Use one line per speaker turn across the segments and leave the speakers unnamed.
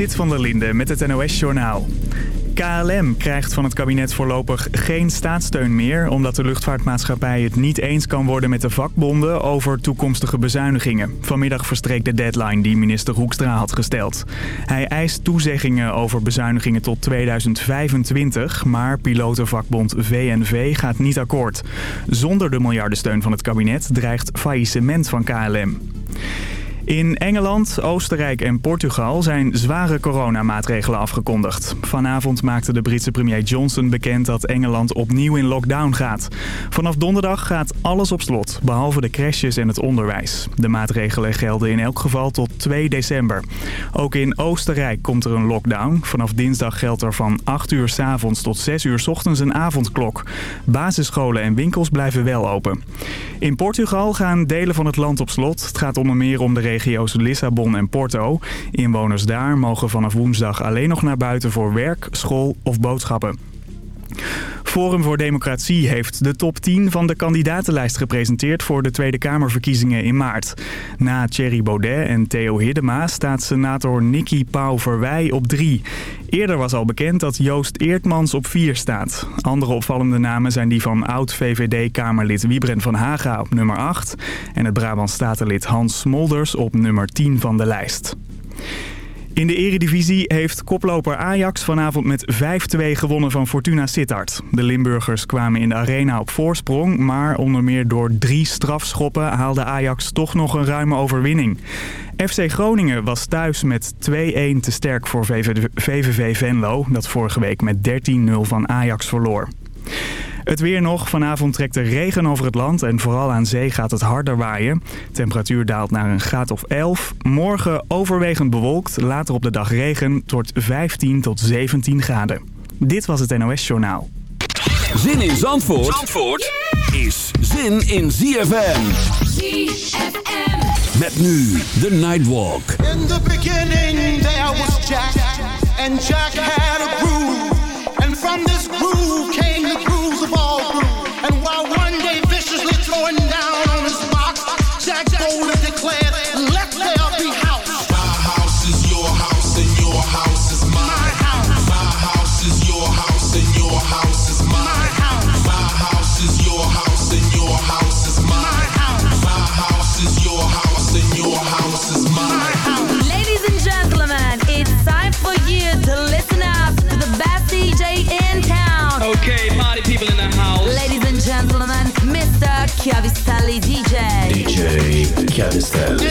Sit van der Linde met het NOS-journaal. KLM krijgt van het kabinet voorlopig geen staatssteun meer... omdat de luchtvaartmaatschappij het niet eens kan worden met de vakbonden... over toekomstige bezuinigingen. Vanmiddag verstreek de deadline die minister Hoekstra had gesteld. Hij eist toezeggingen over bezuinigingen tot 2025... maar pilotenvakbond VNV gaat niet akkoord. Zonder de miljardensteun van het kabinet dreigt faillissement van KLM. In Engeland, Oostenrijk en Portugal zijn zware coronamaatregelen afgekondigd. Vanavond maakte de Britse premier Johnson bekend dat Engeland opnieuw in lockdown gaat. Vanaf donderdag gaat alles op slot, behalve de crashes en het onderwijs. De maatregelen gelden in elk geval tot 2 december. Ook in Oostenrijk komt er een lockdown. Vanaf dinsdag geldt er van 8 uur s avonds tot 6 uur s ochtends een avondklok. Basisscholen en winkels blijven wel open. In Portugal gaan delen van het land op slot. Het gaat onder meer om de regio's Lissabon en Porto. Inwoners daar mogen vanaf woensdag alleen nog naar buiten voor werk, school of boodschappen. Forum voor Democratie heeft de top 10 van de kandidatenlijst gepresenteerd voor de Tweede Kamerverkiezingen in maart. Na Thierry Baudet en Theo Hiddema staat senator Nicky Pauw-Verwij op 3. Eerder was al bekend dat Joost Eertmans op 4 staat. Andere opvallende namen zijn die van oud-VVD-Kamerlid Wiebren van Haga op nummer 8... en het Brabant Statenlid Hans Smolders op nummer 10 van de lijst. In de eredivisie heeft koploper Ajax vanavond met 5-2 gewonnen van Fortuna Sittard. De Limburgers kwamen in de arena op voorsprong, maar onder meer door drie strafschoppen haalde Ajax toch nog een ruime overwinning. FC Groningen was thuis met 2-1 te sterk voor VVV Venlo, dat vorige week met 13-0 van Ajax verloor. Het weer nog. Vanavond trekt er regen over het land en vooral aan zee gaat het harder waaien. Temperatuur daalt naar een graad of 11. Morgen overwegend bewolkt, later op de dag regen. Het wordt 15 tot 17 graden. Dit was het NOS Journaal.
Zin in Zandvoort, Zandvoort is zin in ZFM. ZFM. Met nu de Nightwalk.
In the beginning there was Jack. And Jack had a groove. And from this groove came the grooves
Cadister.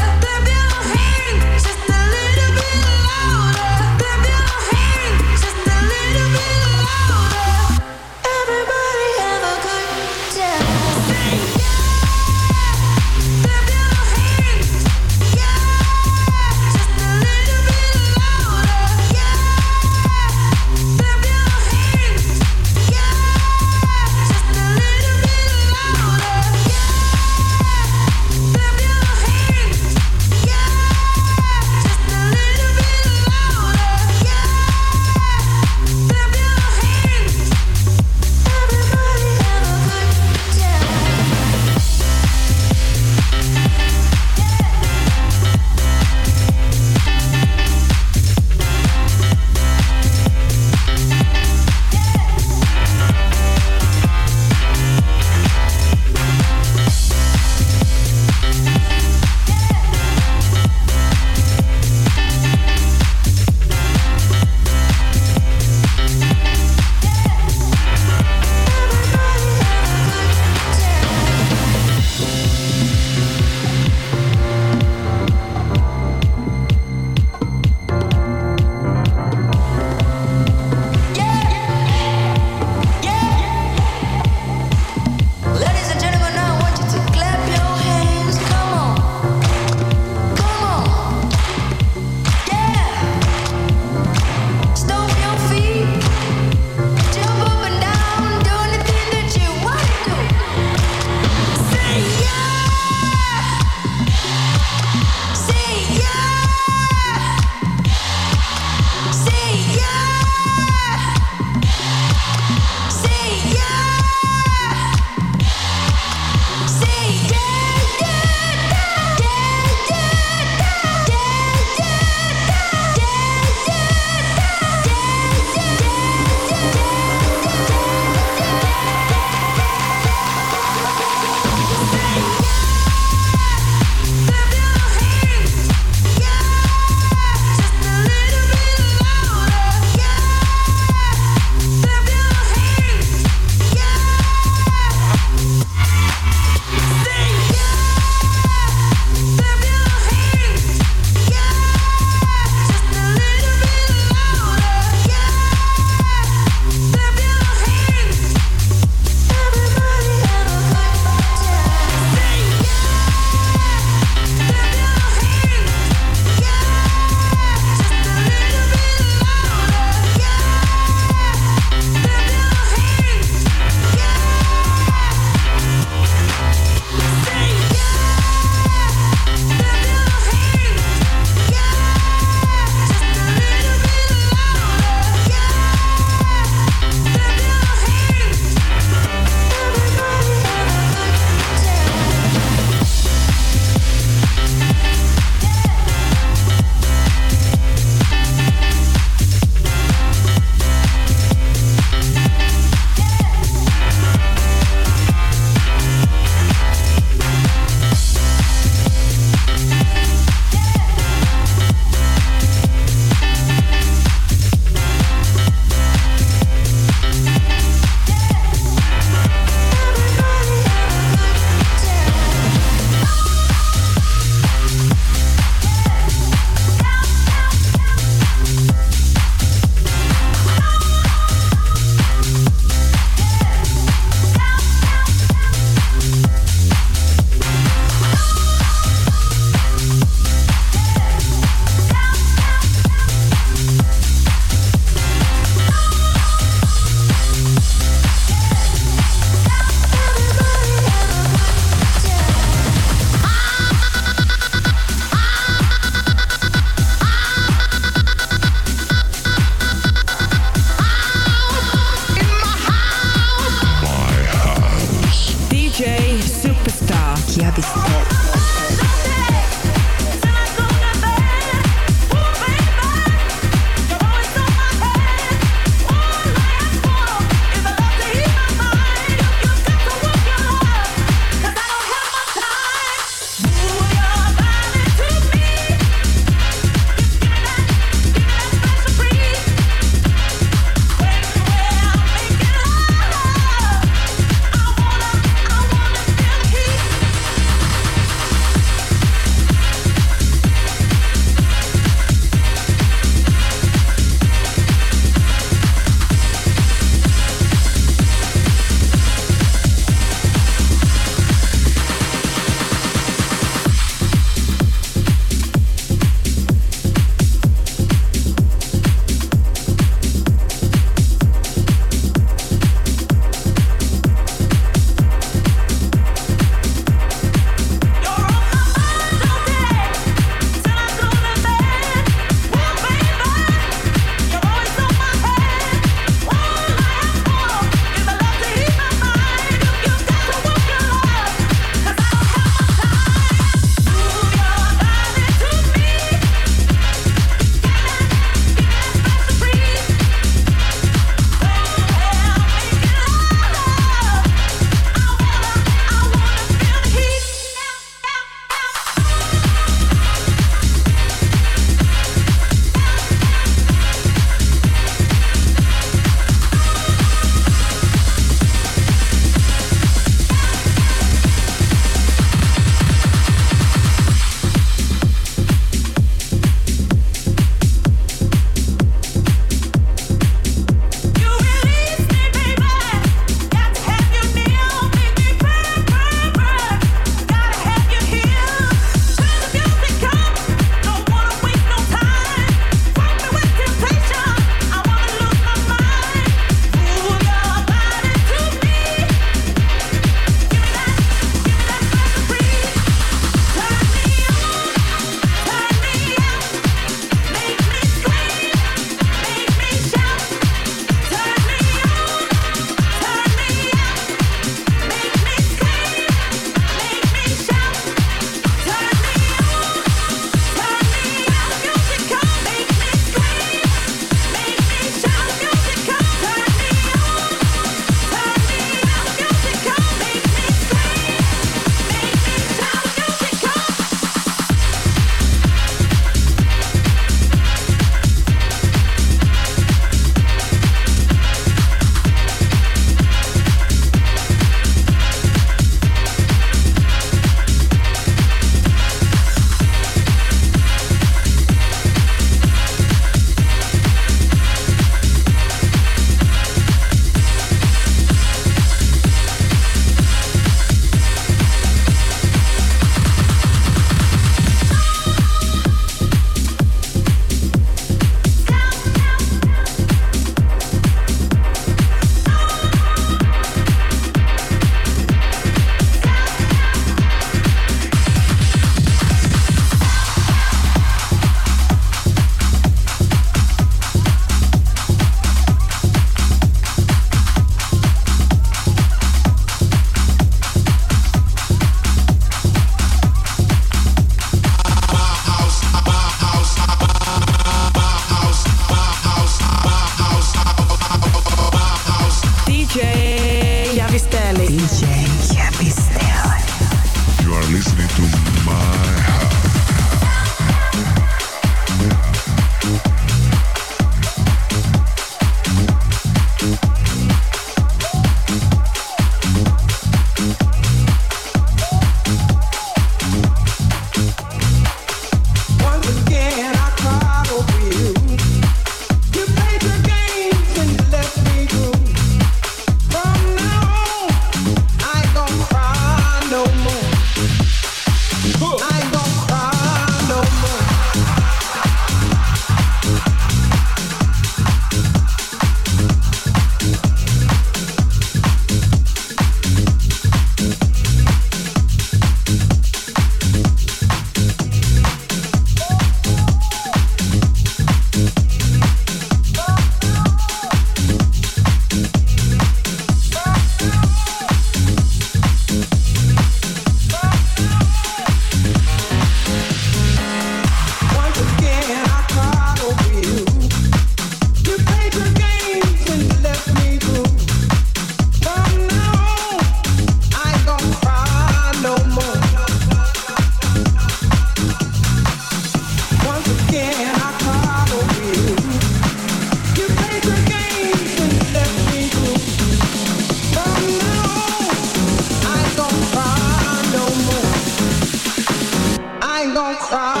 don't cry.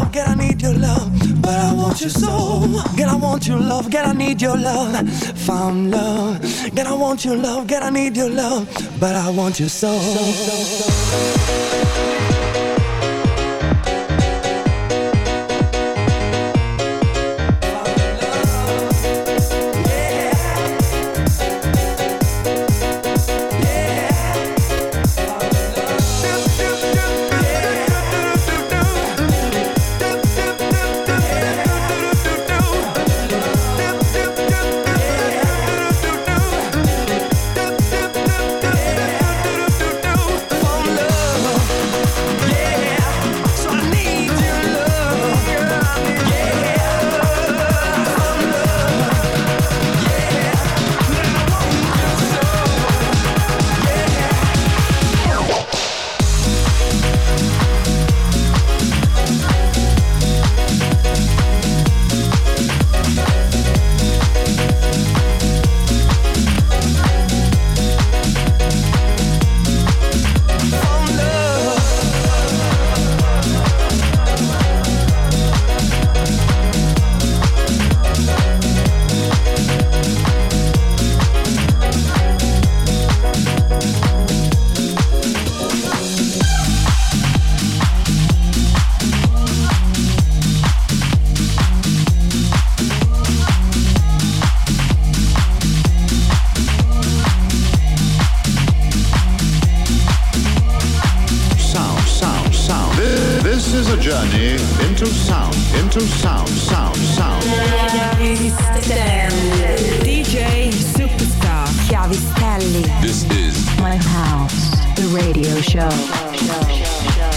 love, girl, I need your love, but I want your soul. Girl, I want your love, girl, I need your love, found love. Girl, I want your love, girl, I need your love, but I want your soul.
soul, soul, soul. This is
My House, the radio show.
show, show, show.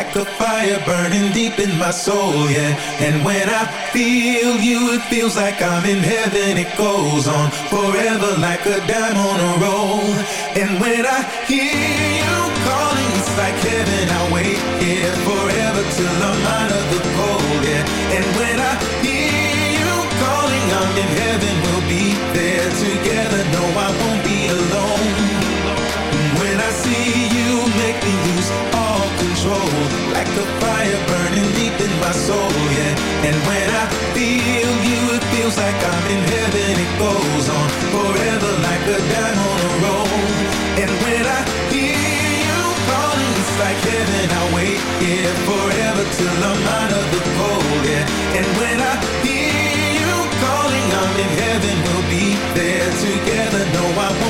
Like a fire burning deep in my soul, yeah. And when I feel you, it feels like I'm in heaven. It goes on forever like a dime on a roll. And when I hear you soul, yeah. And when I feel you, it feels like I'm in heaven. It goes on forever like a dime on a roll. And when I hear you calling, it's like heaven. I wait, yeah, forever till I'm out of the cold, yeah. And when I hear you calling, I'm in heaven. We'll be there together, no I won't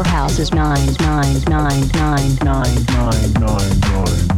your house is nine nine nine nine nine nine nine nine nine.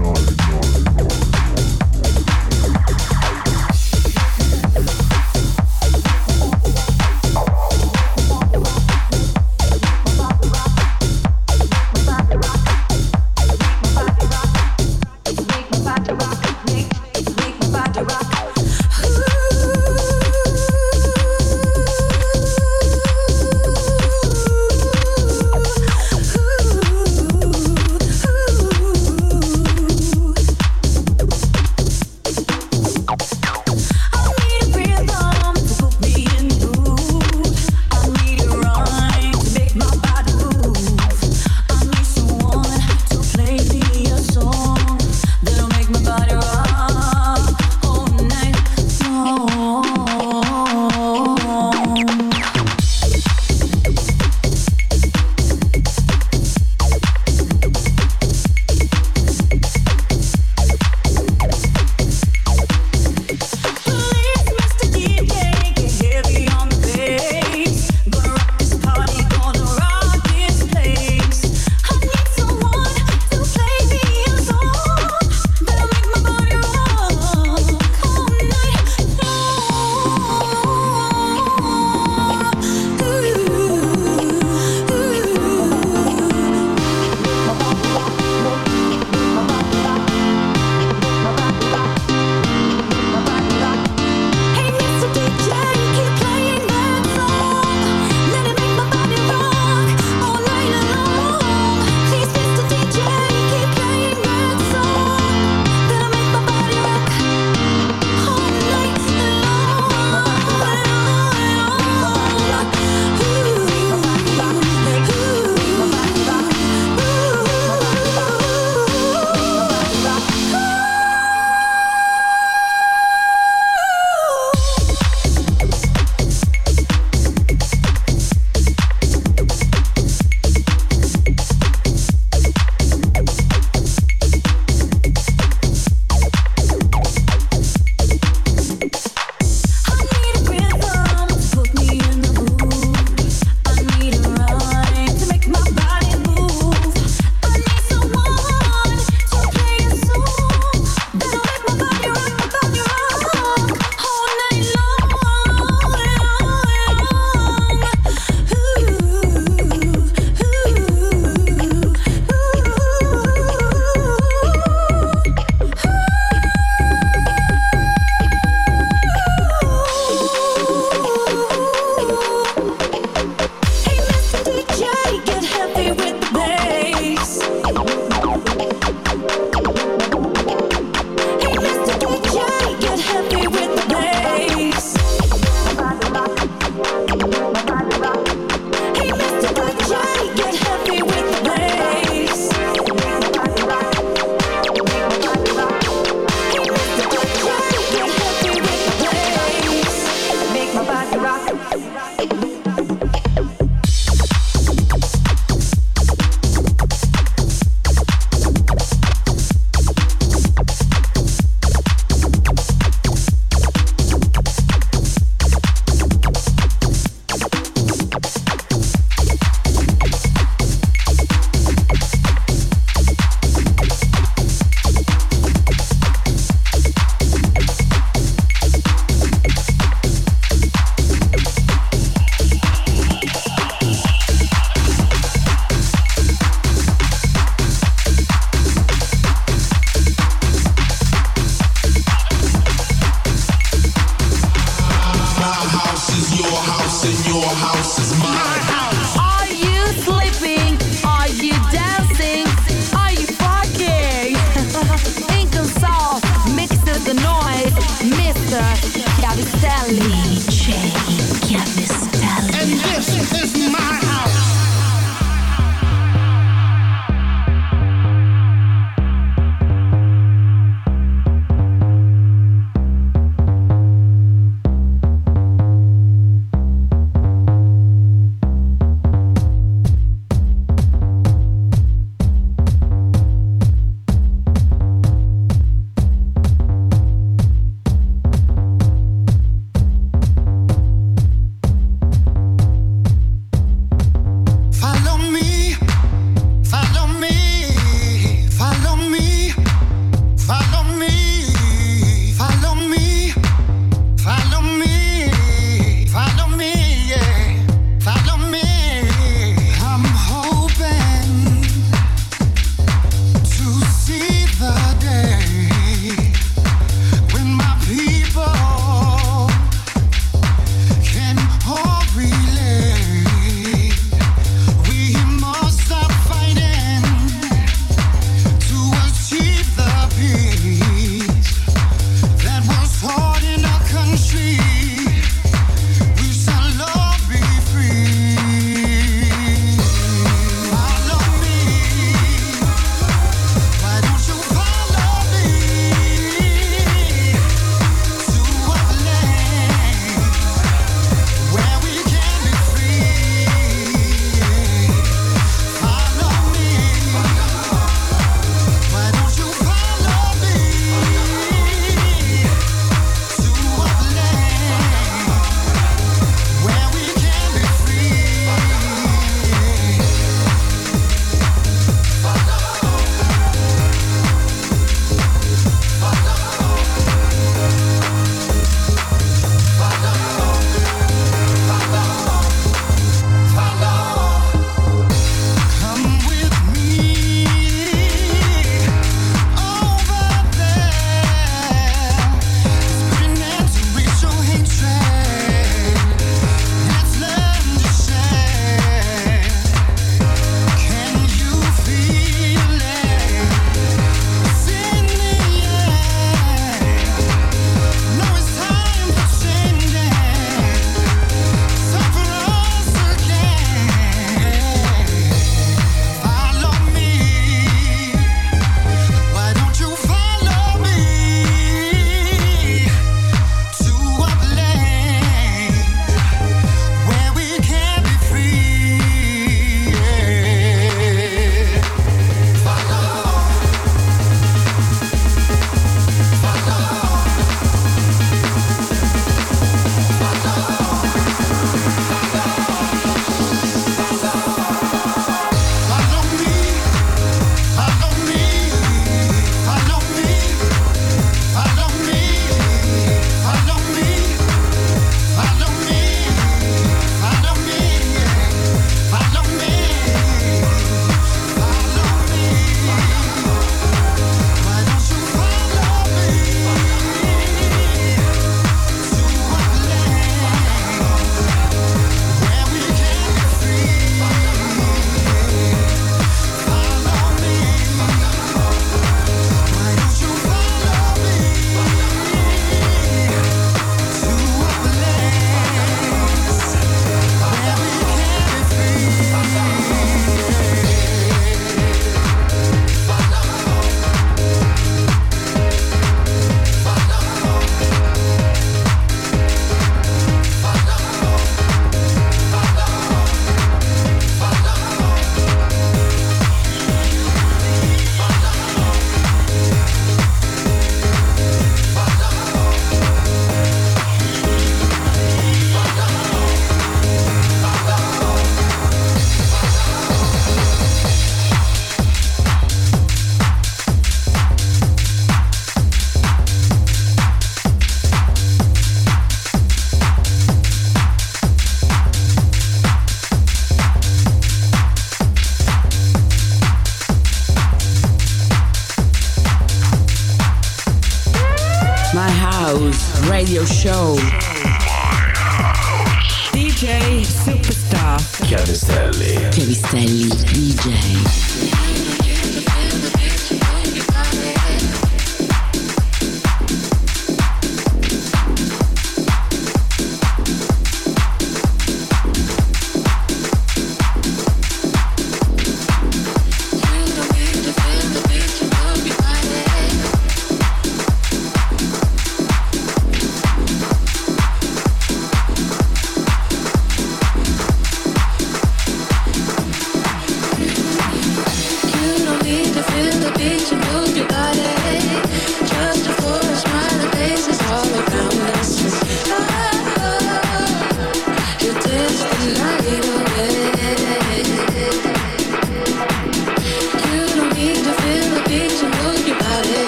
Show.